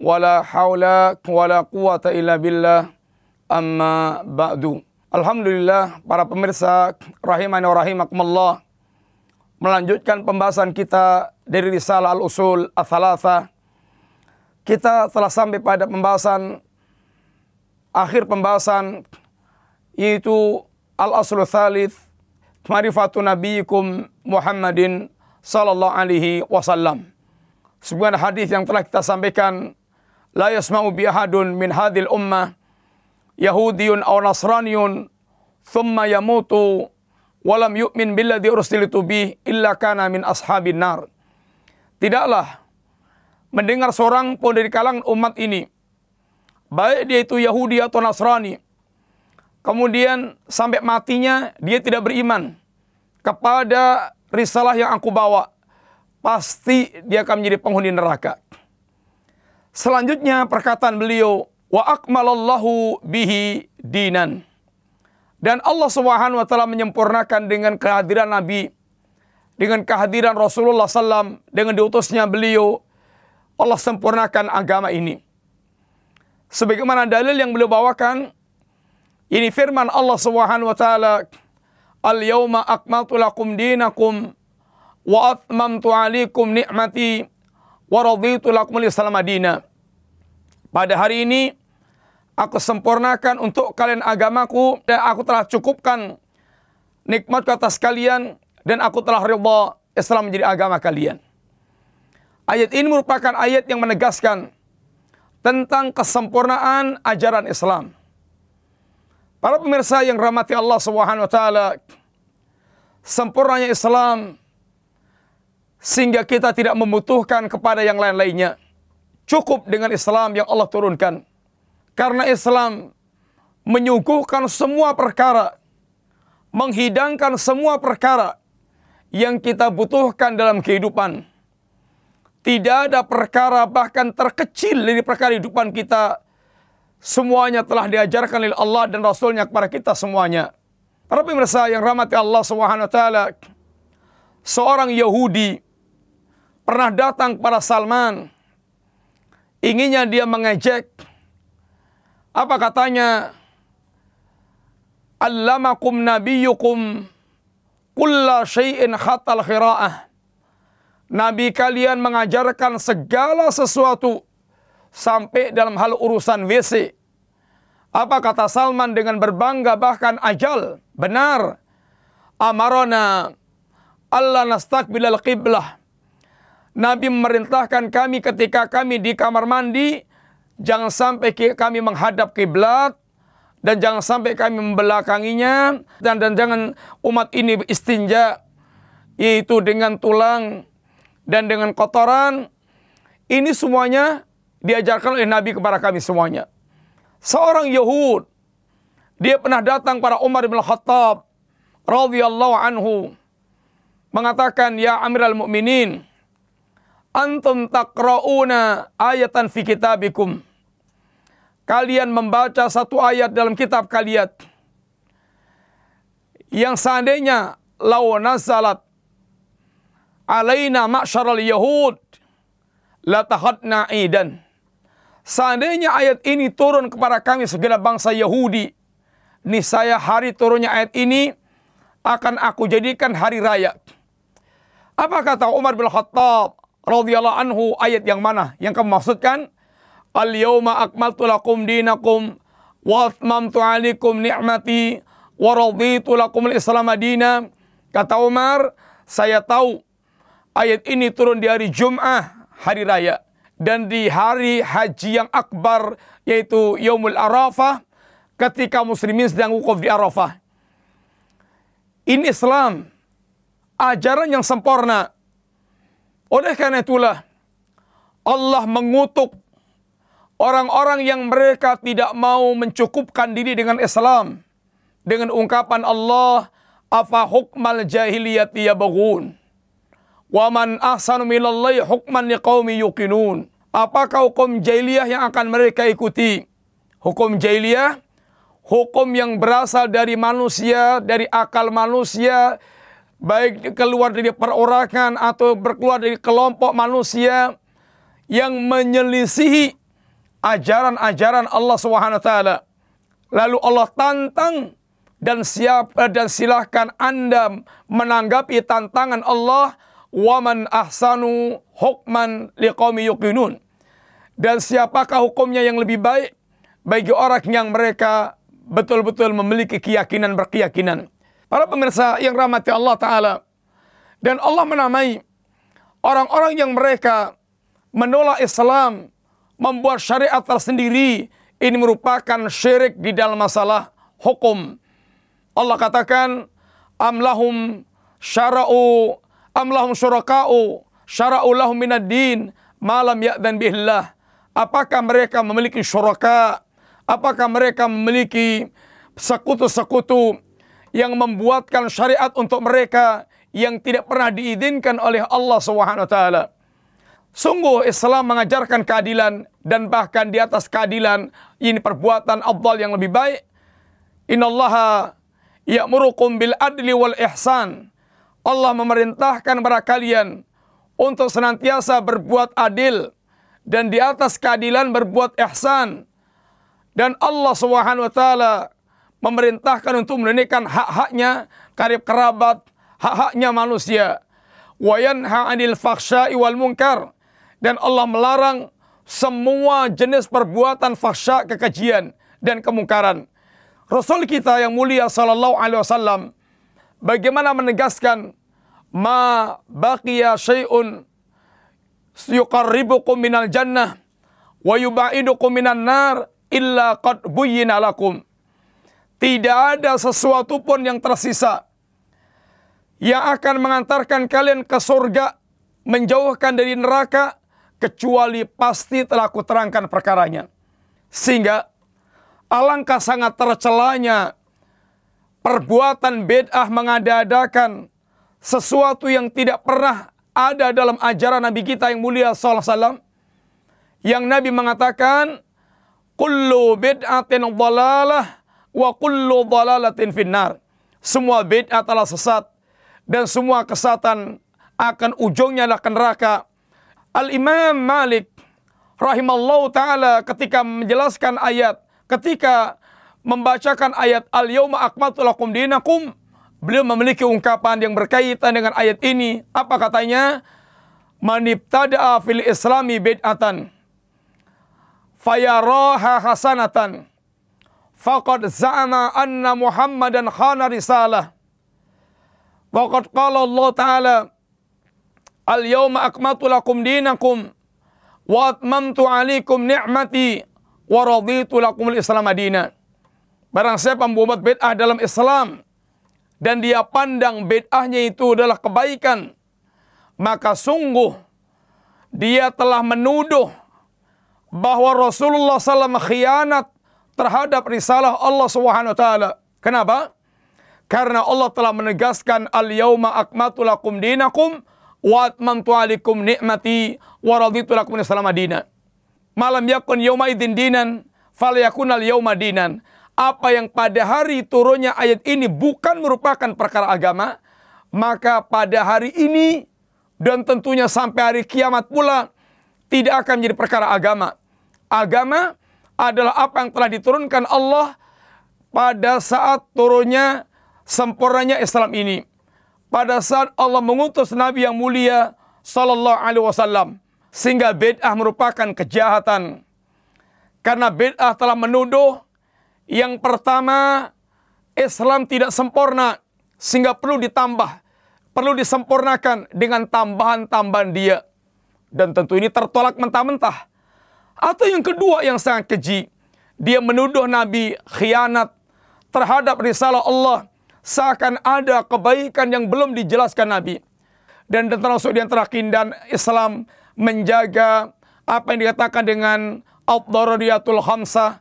wala haula wala quwata illa billah amma ba'du. Alhamdulillah para pemirsa rahimani wa rahimakumullah melanjutkan pembahasan kita dari risalah al-usul ats Kita telah sampai pada pembahasan akhir pembahasan yaitu al-aslu tsalits marifatu nabiyikum Muhammadin sallallahu alaihi wasallam. Sebuah hadis yang telah kita sampaikan la yasma'u bi ahadun min hadhil ummah yahudiyun aw nasraniyun thumma yamutu walam yu'min billadhi ursilitu bih illa kana min ashabin nar. Tidaklah mendengar seorang pun dari kalangan umat ini baik dia itu Yahudi atau Nasrani kemudian sampai matinya dia tidak beriman kepada risalah yang aku bawa pasti dia akan menjadi penghuni neraka. Selanjutnya perkataan beliau, wa akmalallahu bihi dinan. Dan Allah Subhanahu wa taala menyempurnakan dengan kehadiran Nabi, dengan kehadiran Rasulullah SAW, dengan diutusnya beliau, Allah sempurnakan agama ini. Sebagaimana dalil yang beliau bawakan, ini firman Allah Subhanahu wa taala, "Al-yauma akmaltu lakum dinakum wa atmamtu 'alaikum ni'mati wa raditu lakumul Islam Madinah. Pada hari ini aku sempurnakan untuk kalian agamaku dan aku telah cukupkan nikmat ke atas kalian dan aku telah ridha Islam menjadi agama kalian. Ayat ini merupakan ayat yang menegaskan tentang kesempurnaan ajaran Islam. Para pemirsa yang rahmati Allah Subhanahu wa taala, sempurnanya Islam sehingga kita tidak membutuhkan kepada yang lain-lainnya. Cukup dengan Islam yang Allah turunkan. Karena Islam menyuguhkan semua perkara, menghidangkan semua perkara yang kita butuhkan dalam kehidupan. Tidak ada perkara bahkan terkecil dari perkara kehidupan kita. Semuanya telah diajarkan oleh Allah dan Rasulnya kepada kita semuanya. Para pemirsa yang rahmati Allah taala, seorang Yahudi pernah datang kepada Salman. Inginnya dia mengejek. Apa katanya? Allamakum nabiyukum kulla syai'in khatal khira'ah. Nabi kalian mengajarkan segala sesuatu sampai dalam hal urusan WC. Apa kata Salman dengan berbangga bahkan ajal? Benar. Amarona Allah nastakbilal qiblah. Nabi memerintahkan kami ketika kami di kamar mandi, jangan sampai kami menghadap kiblat dan jangan sampai kami membelakanginya dan dan jangan umat ini istinja yaitu dengan tulang dan dengan kotoran. Ini semuanya diajarkan oleh Nabi kepada kami semuanya. Seorang Yahud dia pernah datang pada Umar bin Khattab radhiyallahu anhu mengatakan ya Amirul Mukminin antum taqra'una ayatan fi kitabikum. Kalian membaca satu ayat dalam kitab kalian. Yang seandainya law nazalat alaina ma'syaral yahud la tahadna idan. Seandainya ayat ini turun kepada kami segala bangsa Yahudi, niscaya hari turunnya ayat ini akan aku jadikan hari raya. Apa kata Umar bin Khattab radhiyallahu anhu ayat yang mana yang kamu maksudkan? Al yauma akmaltu lakum dinakum wa atmamtu alaikum ni'mati wa raditu lakum al-islam madina. Kata Umar, saya tahu ayat ini turun di hari Jum'ah, hari raya. Dan di hari haji yang akbar, yaitu Yaumul Arafah, ketika muslimin sedang wukuf di Arafah. Ini Islam, ajaran yang sempurna, oleh karena itulah Allah mengutuk orang-orang yang mereka tidak mau mencukupkan diri dengan Islam. Dengan ungkapan Allah afa hukmal jahiliyati yabghun? Wa man ahsanu minallahi hukman liqaumi yuqinun? Apakah hukum jahiliyah yang akan mereka ikuti? Hukum jahiliyah hukum yang berasal dari manusia dari akal manusia baik keluar dari perorangan atau berkeluar dari kelompok manusia yang menyelisihi ajaran-ajaran Allah taala. Lalu Allah tantang dan siap dan silahkan Anda menanggapi tantangan Allah waman ahsanu hukman liqaumi yuqinun. Dan siapakah hukumnya yang lebih baik bagi orang yang mereka betul-betul memiliki keyakinan berkeyakinan. Para pemirsa yang rahmati Allah taala dan Allah menamai orang-orang yang mereka menolak Islam membuat syariat tersendiri ini merupakan syirik di dalam masalah hukum. Allah katakan amlahum syara'u amlahum syuraka'u syara'u lahum minad din malam ya'dan bihillah. Apakah mereka memiliki syuraka? Apakah mereka memiliki sekutu-sekutu yang membuatkan syariat untuk mereka yang tidak pernah diizinkan oleh Allah Subhanahu wa taala? Sungguh Islam mengajarkan keadilan dan bahkan di atas keadilan ini perbuatan afdal yang lebih baik. Innallaha ya'murukum bil adli wal ihsan. Allah memerintahkan kepada kalian untuk senantiasa berbuat adil dan di atas keadilan berbuat ihsan. Dan Allah Subhanahu wa taala memerintahkan untuk menunaikan hak-haknya karib kerabat, hak-haknya manusia. Wa yanha 'anil fakhsya'i wal munkar dan Allah melarang semua jenis perbuatan fahsya, kekejian dan kemungkaran. Rasul kita yang mulia sallallahu alaihi wasallam bagaimana menegaskan ma baqiya syai'un yuqarribukum minal jannah wa yubaidukum minan nar illa qad buyyina lakum. Tidak ada sesuatu pun yang tersisa yang akan mengantarkan kalian ke surga, menjauhkan dari neraka kecuali pasti telah kuterangkan perkaranya. Sehingga alangkah sangat tercelanya perbuatan bid'ah mengada-adakan sesuatu yang tidak pernah ada dalam ajaran Nabi kita yang mulia sallallahu alaihi wasallam yang Nabi mengatakan kullu bid'atin dhalalah wa kullu dhalalatin finnar. Semua bid'ah telah sesat dan semua kesatan akan ujungnya adalah neraka Al-Imam Malik rahimallahu taala ketika menjelaskan ayat, ketika membacakan ayat al-yauma akmaltu lakum dinakum, beliau memiliki ungkapan yang berkaitan dengan ayat ini. Apa katanya? Manibtada'a fil islami bid'atan fayaraha hasanatan faqad za'ama anna Muhammadan khana risalah. Waqad qala Allah Ta'ala Al yawma akmatu lakum dinakum wa atmamtu alaikum ni'mati wa raditu lakum al-islam madina. Barang siapa membuat bid'ah dalam Islam dan dia pandang bid'ahnya itu adalah kebaikan, maka sungguh dia telah menuduh bahwa Rasulullah SAW khianat terhadap risalah Allah Subhanahu wa taala. Kenapa? Karena Allah telah menegaskan al-yauma akmatu lakum dinakum wa atmamtu alaikum ni'mati wa raditu lakum Islam madina. Malam yakun yauma idzin dinan falyakun al yauma dinan. Apa yang pada hari turunnya ayat ini bukan merupakan perkara agama, maka pada hari ini dan tentunya sampai hari kiamat pula tidak akan menjadi perkara agama. Agama adalah apa yang telah diturunkan Allah pada saat turunnya sempurnanya Islam ini. Pada saat Allah mengutus Nabi yang mulia sallallahu alaihi wasallam. Sehingga bid'ah merupakan kejahatan. Karena bid'ah telah menuduh yang pertama Islam tidak sempurna sehingga perlu ditambah perlu disempurnakan dengan tambahan-tambahan dia. Dan tentu ini tertolak mentah-mentah atau yang kedua yang sangat keji dia menuduh Nabi khianat terhadap risalah Allah seakan ada kebaikan yang belum dijelaskan Nabi. Dan termasuk di antara kindan Islam menjaga apa yang dikatakan dengan ad-daruriyatul khamsah,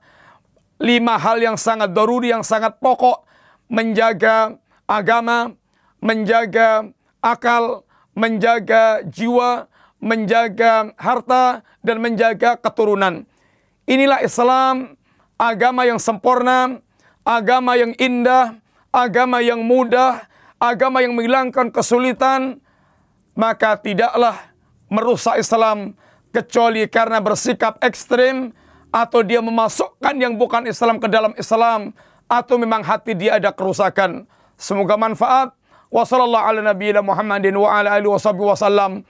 lima hal yang sangat daruri, yang sangat pokok, menjaga agama, menjaga akal, menjaga jiwa, menjaga harta, dan menjaga keturunan. Inilah Islam, agama yang sempurna, agama yang indah, agama yang mudah, agama yang menghilangkan kesulitan, maka tidaklah merusak Islam kecuali karena bersikap ekstrim atau dia memasukkan yang bukan Islam ke dalam Islam atau memang hati dia ada kerusakan. Semoga manfaat. Wassalamualaikum